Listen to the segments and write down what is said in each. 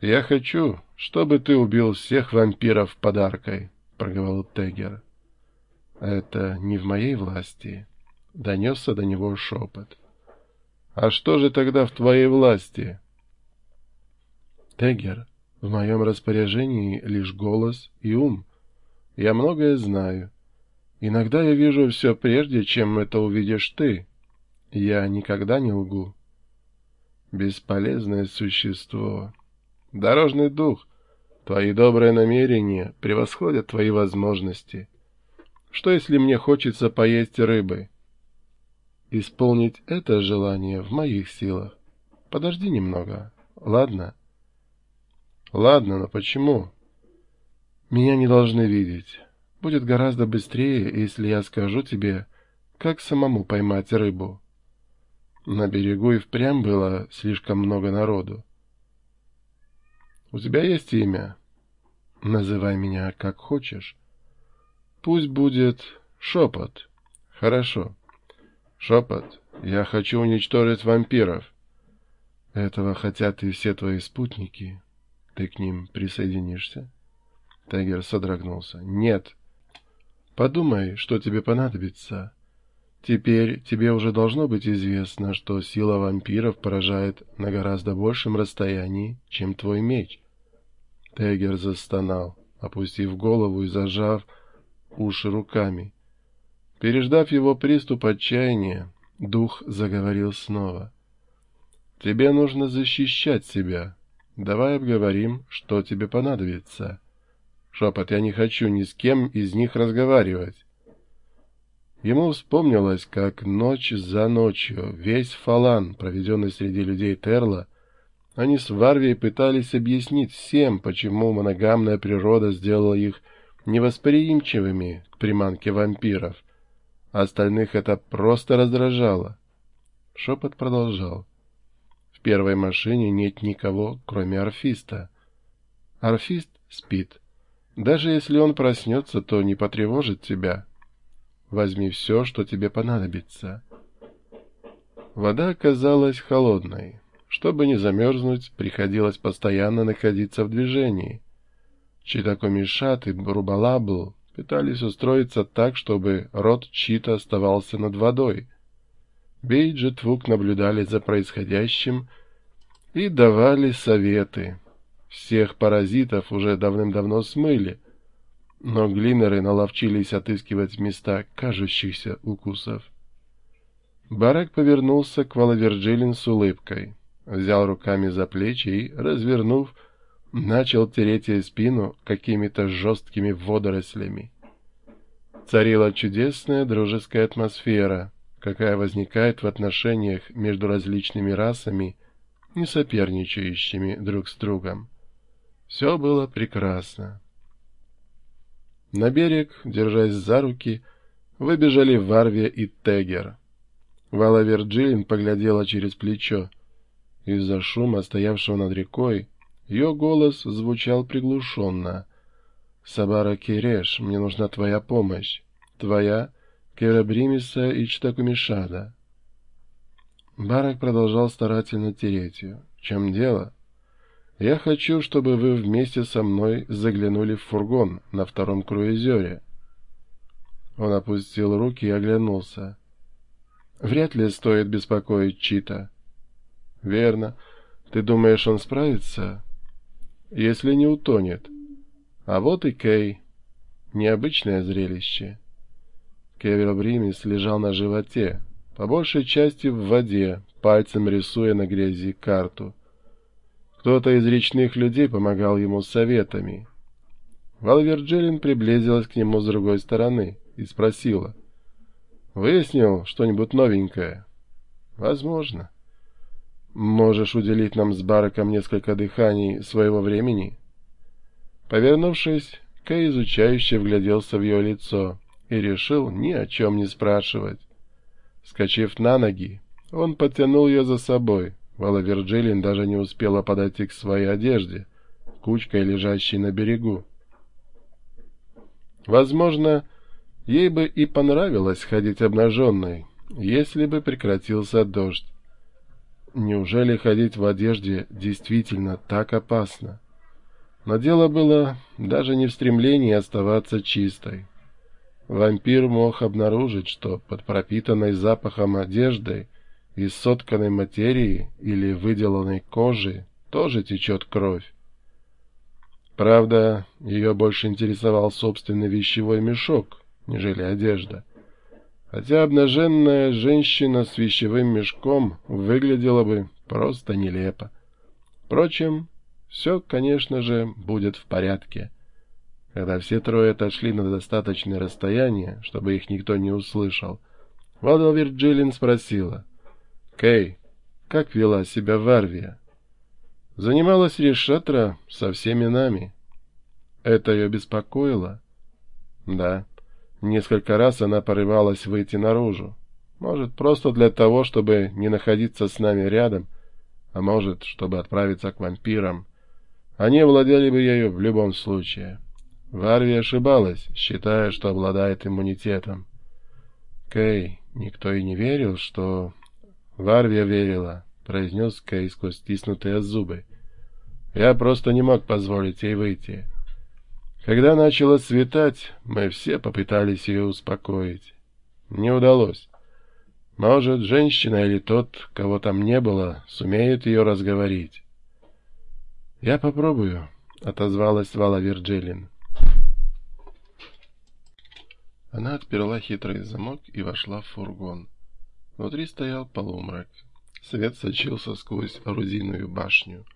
«Я хочу, чтобы ты убил всех вампиров подаркой», — проговорил Тегер. «Это не в моей власти», — донесся до него шепот. «А что же тогда в твоей власти?» «Тегер, в моем распоряжении лишь голос и ум. Я многое знаю. Иногда я вижу все прежде, чем это увидишь ты. Я никогда не лгу». «Бесполезное существо», Дорожный дух, твои добрые намерения превосходят твои возможности. Что, если мне хочется поесть рыбы? Исполнить это желание в моих силах. Подожди немного, ладно? Ладно, но почему? Меня не должны видеть. Будет гораздо быстрее, если я скажу тебе, как самому поймать рыбу. На берегу и впрямь было слишком много народу. У тебя есть имя? Называй меня как хочешь. Пусть будет Шепот. Хорошо. Шепот, я хочу уничтожить вампиров. Этого хотят и все твои спутники. Ты к ним присоединишься? Тайгер содрогнулся. Нет. Подумай, что тебе понадобится. Теперь тебе уже должно быть известно, что сила вампиров поражает на гораздо большем расстоянии, чем твой меч. Тегер застонал, опустив голову и зажав уши руками. Переждав его приступ отчаяния, дух заговорил снова. «Тебе нужно защищать себя. Давай обговорим, что тебе понадобится. Шепот, я не хочу ни с кем из них разговаривать». Ему вспомнилось, как ночь за ночью весь фалан, проведенный среди людей Терла, они с Варвией пытались объяснить всем, почему моногамная природа сделала их невосприимчивыми к приманке вампиров. Остальных это просто раздражало. Шепот продолжал. В первой машине нет никого, кроме орфиста. Орфист спит. Даже если он проснется, то не потревожит тебя. Возьми все, что тебе понадобится. Вода оказалась холодной. Чтобы не замерзнуть, приходилось постоянно находиться в движении. Читакомишат и Брубалабл пытались устроиться так, чтобы рот Чита оставался над водой. Бейдж и Твук наблюдали за происходящим и давали советы. Всех паразитов уже давным-давно смыли, но глинеры наловчились отыскивать места кажущихся укусов. Барак повернулся к Валаверджилин с улыбкой взял руками за плечи и, развернув, начал тереть ей спину какими-то жесткими водорослями. Царила чудесная дружеская атмосфера, какая возникает в отношениях между различными расами, не соперничающими друг с другом. Все было прекрасно. На берег, держась за руки, выбежали Варвия и Тегер. Вала Вирджилин поглядела через плечо. Из-за шума, стоявшего над рекой, ее голос звучал приглушенно. «Сабара Кереш, мне нужна твоя помощь. Твоя, Керабримиса и Чтакумишада». Барак продолжал старательно тереть ее. «В чем дело?» «Я хочу, чтобы вы вместе со мной заглянули в фургон на втором круизере». Он опустил руки и оглянулся. «Вряд ли стоит беспокоить Чита». Верно. Ты думаешь, он справится? Если не утонет. А вот и Кей. Необычное зрелище. Кевер Бримис лежал на животе, по большей части в воде, пальцем рисуя на грязи карту. Кто-то из речных людей помогал ему советами. Валверджилин приблизилась к нему с другой стороны и спросила. «Выяснил что-нибудь новенькое?» «Возможно». Можешь уделить нам с Бараком несколько дыханий своего времени?» Повернувшись, Кэй изучающе вгляделся в ее лицо и решил ни о чем не спрашивать. Скочив на ноги, он подтянул ее за собой. Вала Вирджилин даже не успела подойти к своей одежде, кучкой лежащей на берегу. Возможно, ей бы и понравилось ходить обнаженной, если бы прекратился дождь. Неужели ходить в одежде действительно так опасно? Но дело было даже не в стремлении оставаться чистой. Вампир мог обнаружить, что под пропитанной запахом одеждой из сотканной материи или выделанной кожи тоже течет кровь. Правда, ее больше интересовал собственный вещевой мешок, нежели одежда. Хотя обнаженная женщина с вещевым мешком выглядела бы просто нелепо. Впрочем, все, конечно же, будет в порядке. Когда все трое отошли на достаточное расстояние, чтобы их никто не услышал, Вадал Вирджилин спросила. «Кей, как вела себя Варвия?» «Занималась Решетра со всеми нами». «Это ее беспокоило?» «Да. Несколько раз она порывалась выйти наружу. Может, просто для того, чтобы не находиться с нами рядом, а может, чтобы отправиться к вампирам. Они владели бы ею в любом случае. Варви ошибалась, считая, что обладает иммунитетом. Кей, никто и не верил, что... Варвия верила, произнес Кей сквозь стиснутые зубы. Я просто не мог позволить ей выйти. Когда начало светать, мы все попытались ее успокоить. Не удалось. Может, женщина или тот, кого там не было, сумеет ее разговорить. «Я попробую», — отозвалась Вала Вирджилин. Она отперла хитрый замок и вошла в фургон. Внутри стоял полумрак. Свет сочился сквозь орудийную башню.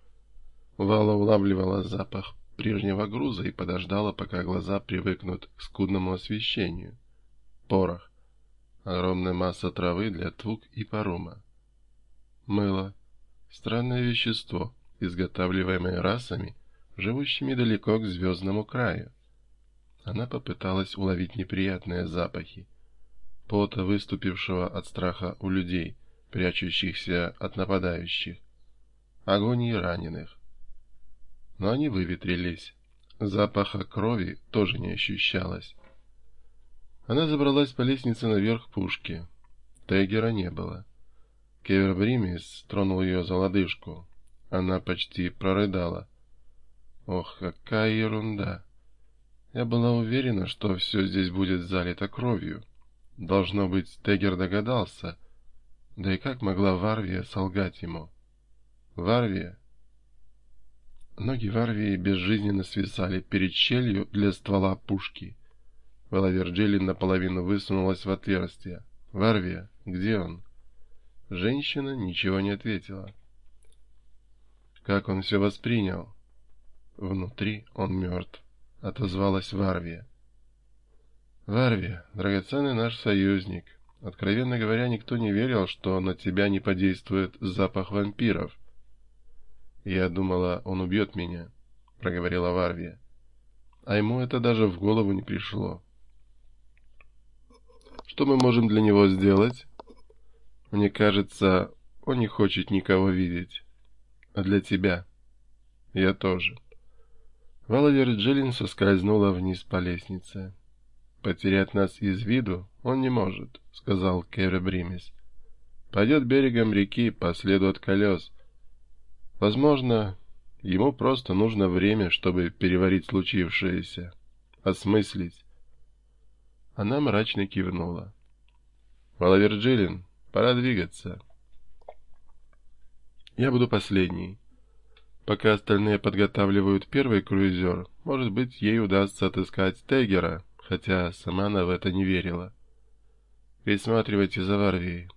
Вала улавливала запах прежнего груза и подождала, пока глаза привыкнут к скудному освещению. Порох. Огромная масса травы для твук и парума. Мыло. Странное вещество, изготавливаемые расами, живущими далеко к звездному краю. Она попыталась уловить неприятные запахи. Пота, выступившего от страха у людей, прячущихся от нападающих. Агонии раненых. Но они выветрились. Запаха крови тоже не ощущалось. Она забралась по лестнице наверх пушки. Тегера не было. Кевер Бримис тронул ее за лодыжку. Она почти прорыдала. Ох, какая ерунда! Я была уверена, что все здесь будет залито кровью. Должно быть, Тегер догадался. Да и как могла Варвия солгать ему? Варвия? Ноги Варвии безжизненно свисали перед щелью для ствола пушки. Валавер Джеллин наполовину высунулась в отверстие. «Варвия, где он?» Женщина ничего не ответила. Как он все воспринял? Внутри он мертв, отозвалась Варвия. Варвия, драгоценный наш союзник. Откровенно говоря, никто не верил, что на тебя не подействует запах вампиров. Я думала, он убьет меня, проговорила Варвия. А ему это даже в голову не пришло. Что мы можем для него сделать? Мне кажется, он не хочет никого видеть а для тебя. Я тоже. Валавер Джилин соскользнула вниз по лестнице. «Потерять нас из виду он не может», — сказал Бримис. «Пойдет берегом реки по следу от колес. Возможно, ему просто нужно время, чтобы переварить случившееся, осмыслить». Она мрачно кивнула. «Валавер Джилин, пора двигаться». Я буду последний. Пока остальные подготавливают первый круизер, может быть, ей удастся отыскать Тегера, хотя сама она в это не верила. Присматривайте за Варвией.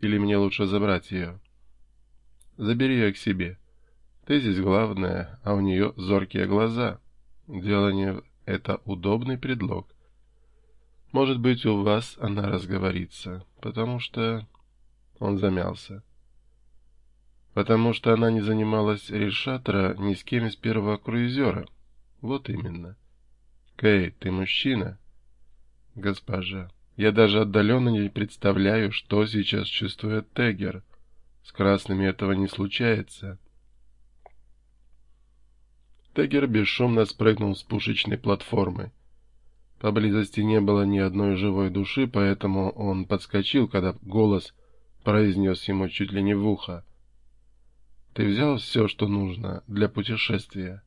Или мне лучше забрать ее? Забери ее к себе. Ты здесь главная, а у нее зоркие глаза. Делание — это удобный предлог. Может быть, у вас она разговорится, потому что... Он замялся потому что она не занималась решатора ни с кем из первого круизера. Вот именно. Кей, ты мужчина? Госпожа, я даже отдаленно не представляю, что сейчас чувствует Тегер. С красными этого не случается. Тегер бесшумно спрыгнул с пушечной платформы. Поблизости не было ни одной живой души, поэтому он подскочил, когда голос произнес ему чуть ли не в ухо. Ты взял все, что нужно для путешествия?»